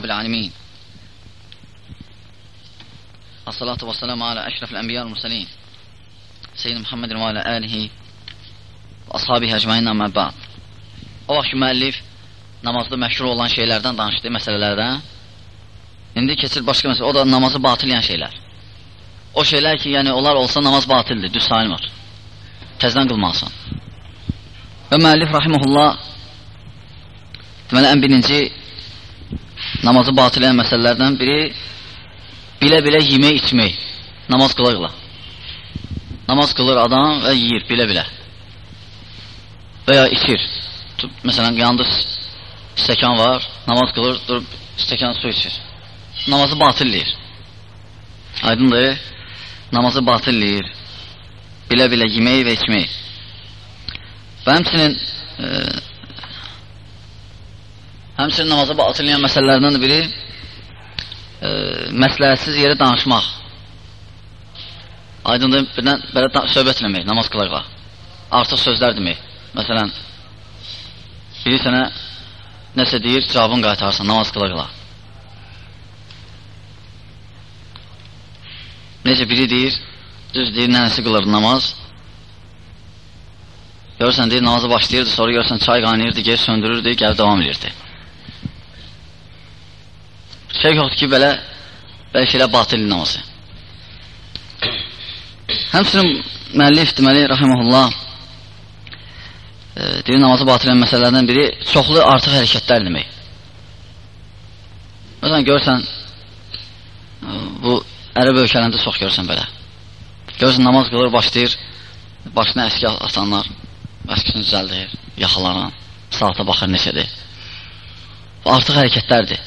Rabbil Alemin As-salatu və salamu alə əşrəfil ənbiyyə mürsəlin Seyyid Muhammedin və alə əlihi və ashabihi əcməin amma bəd O vaxt ki, müəllif namazda məşhur olan şeylərdən danışdı, məsələlərdən İndi keçir başqa məsələ, o da namazı batiləyən şeylər. O şeylər ki, yəni onlar olsa namaz batildir, düz sayılmır Təzdən qılmalısın Və müəllif rahiməhullah Deməli, ən birinci namazı batiləyən məsələlərdən biri bilə-bilə yemək, içmək. Namaz qıla-qıla. Namaz qılır adam və yeyir bilə-bilə. Və ya içir. Məsələn, yanında stəkan var, namaz qılır, durub stəkan su içir. Namazı batilləyir. Aydındır? Namazı batilləyir. Bilə-bilə yemək və içmək. Və həmçinin e, həmçinin namazı batilləyən məsələlərdən biri e, məsləhətsiz yerə danışmaq. Aydındır, birdən belə söhbət eləmək, namaz qılaqla. Artıq sözlər demək. Məsələn, biri sənə nəsə deyir, cavabını qaytarsan, namaz qılaqla. Necə biri deyir, düz deyir, nənəsi qılır namaz. Görürsən, deyir, namazı başlayırdı, sonra görürsən, çay qaynayırdı, geri söndürürdü, gəlib davam edirdi. Şey yoxdur ki, belə, belə şeylər batil namazı. Həmçinin müəllif deməli, rahiməhullah, e, deyir, namazı batilən məsələlərdən biri çoxlu artıq hərəkətlər demək. Məsələn, görürsən, e, bu ərəb ölkələrində çox görürsən belə. Görürsən, namaz qılır, başlayır, başına əski atanlar, əskisini düzəldir, yaxalarına, saata baxır neçədir. Bu artıq hərəkətlərdir.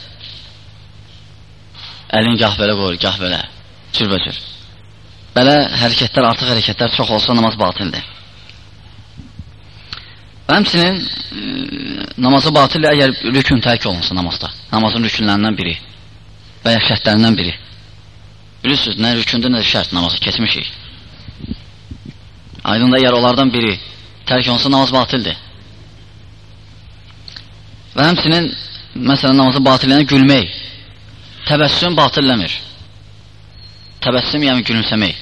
Əlin gah belə qoyur, gah belə, cürbəcür. Belə hərəkətlər, artıq hərəkətlər çox olsa namaz batildir. Və həmçinin namazı batildir əgər rükün tərk olunsa namazda. Namazın rükünlərindən biri və ya şərtlərindən biri. Bilirsiniz, nə rükündə, nə şərt namazı keçmişik. Aydında əgər onlardan biri tərk olunsa namaz batildir. Və həmçinin məsələn namazı batiləyən gülmək. Təbəssüm batilləmir. Təbəssüm yəni gülümsəmək.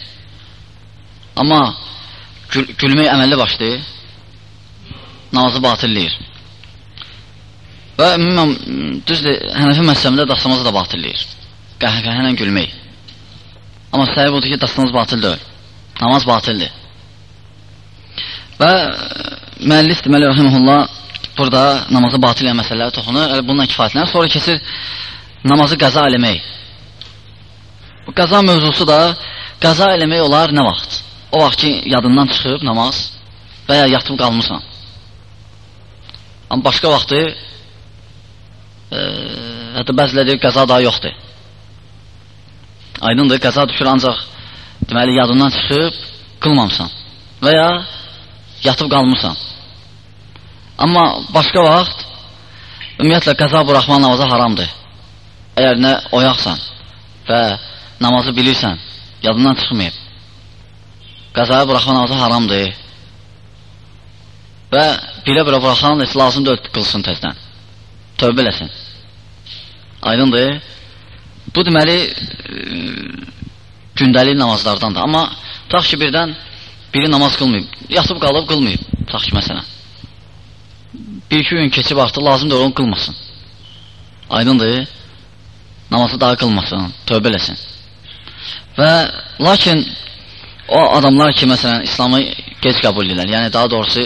Amma gül gülmək əməlli başlayır, namazı batilləyir. Və ümumən, düzdür, hənəfi məsələmdə dastamazı da batilləyir. Qəhqəhənlə gülmək. Amma səhib odur ki, dastamaz batil deyil. Namaz batildir. Və müəllif deməli, rəhiməhullah, burada namazı batil məsələləri toxunur, bununla kifayətlənir. Sonra keçir namazı qəza eləmək. Bu qəza mövzusu da qəza eləmək olar nə vaxt? O vaxt ki, yadından çıxıb namaz və ya yatıb qalmısan. Amma başqa vaxtı e, hətta bəzilə deyir, qəza daha yoxdur. Aydındır, qəza düşür ancaq deməli, yadından çıxıb qılmamsan və ya yatıb qalmısan. Amma başqa vaxt ümumiyyətlə qəza buraxmaq namaza haramdır. Əgər nə oyaqsan və namazı bilirsən, yadından çıxmayıb, qəzaya buraxma namazı haramdır və bilə-bilə buraxan heç lazım da qılsın təzdən, tövbə eləsin. Aydındır. Bu deməli gündəlik namazlardandır. Amma tax ki birdən biri namaz qılmayıb, yatıb qalıb qılmayıb, tax ki məsələn. Bir-iki gün keçib artıq lazımdır onu qılmasın. Aydındır namazı daha qılmasın, tövbə eləsin. Və lakin o adamlar ki, məsələn, İslamı gec qəbul edirlər, yəni daha doğrusu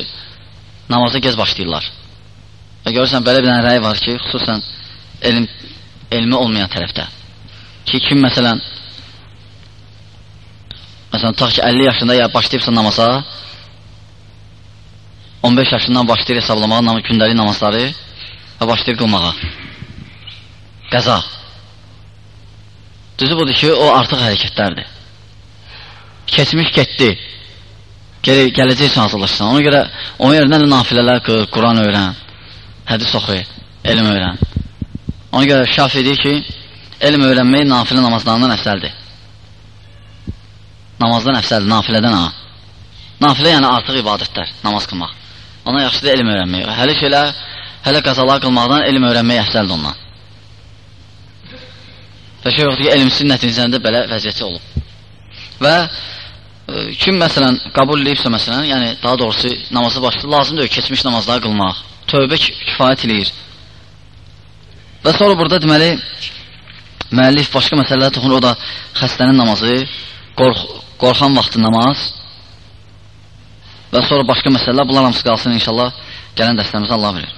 namaza gec başlayırlar. Və görürsən, belə bir dənə rəy var ki, xüsusən elm, elmi olmayan tərəfdə. Ki, kim məsələn, məsələn, tutaq ki, 50 yaşında ya başlayıbsa namaza, 15 yaşından başlayır hesablamağa nam gündəlik namazları və başlayır qılmağa. Qəza. Düzü budur ki, o artıq hərəkətlərdir. Keçmiş getdi. Gəl gələcəksən hazırlaşsan. Ona görə onun yerinə nafilələr qır, Quran öyrən, hədis oxu, elm öyrən. Ona görə şafi deyir ki, elm öyrənmək nafilə namazlarından əfsəldir. Namazdan əfsəldir, nafilədən ha. Nafilə yəni artıq ibadətlər, namaz qılmaq. Ona yaxşıdır elm öyrənmək. Hələ şeylər, hələ qəzalar qılmaqdan elm öyrənmək əfsəldir ondan. Və şey yoxdur ki, elmsiz nəticəndə belə vəziyyəti olub. Və e, kim məsələn qəbul edibsə məsələn, yəni daha doğrusu namazı başlayır, lazım deyil keçmiş namazları qılmaq. Tövbə kifayət eləyir. Və sonra burada deməli müəllif başqa məsələlərə toxunur, o da xəstənin namazı, qorx qorxan vaxtı namaz və sonra başqa məsələlər, bunlar hamısı qalsın inşallah gələn dərslərimizdə Allah bilir.